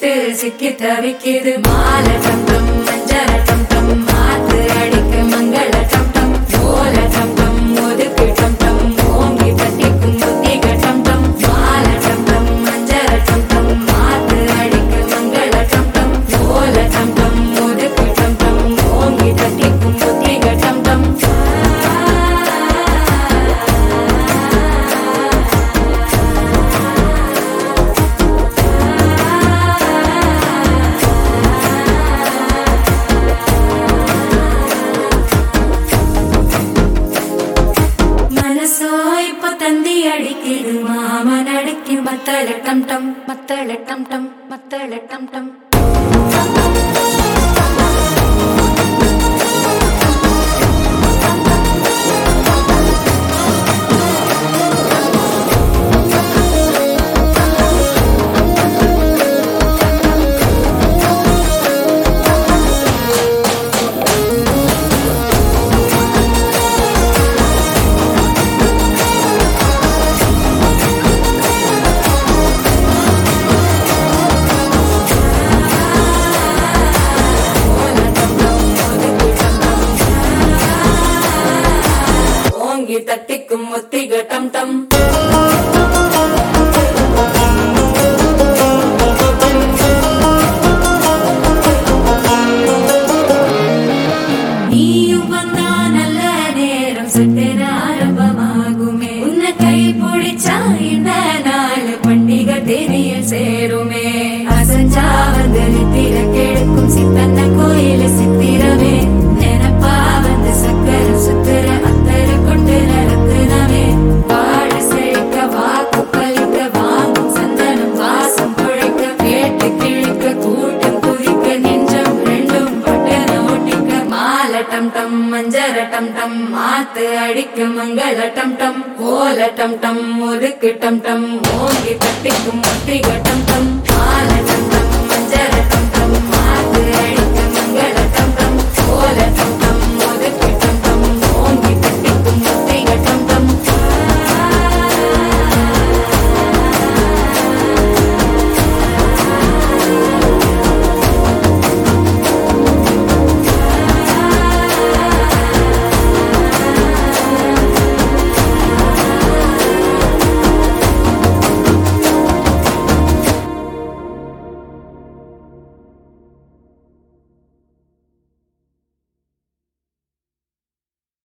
விட்டு சிக்கி தவிக்குது மாலை தந்தும் மஞ்சள் அடிக்கிது மாமன் அடிக்கும் மத்தளட்டம் டம் மத்தளட்டம் டம் மத்தளட்டம் டம். कुमुत्तिगटं टम् டம் டம் மஞ்சர டம் டம் மாத்து அடிக்கும் மங்கள டம் டம் ஓல டம் டம் ஒதுக்கு டம் டம் ஓங்கி தட்டிக்கும் ஒட்டிக டம் டம் மாலை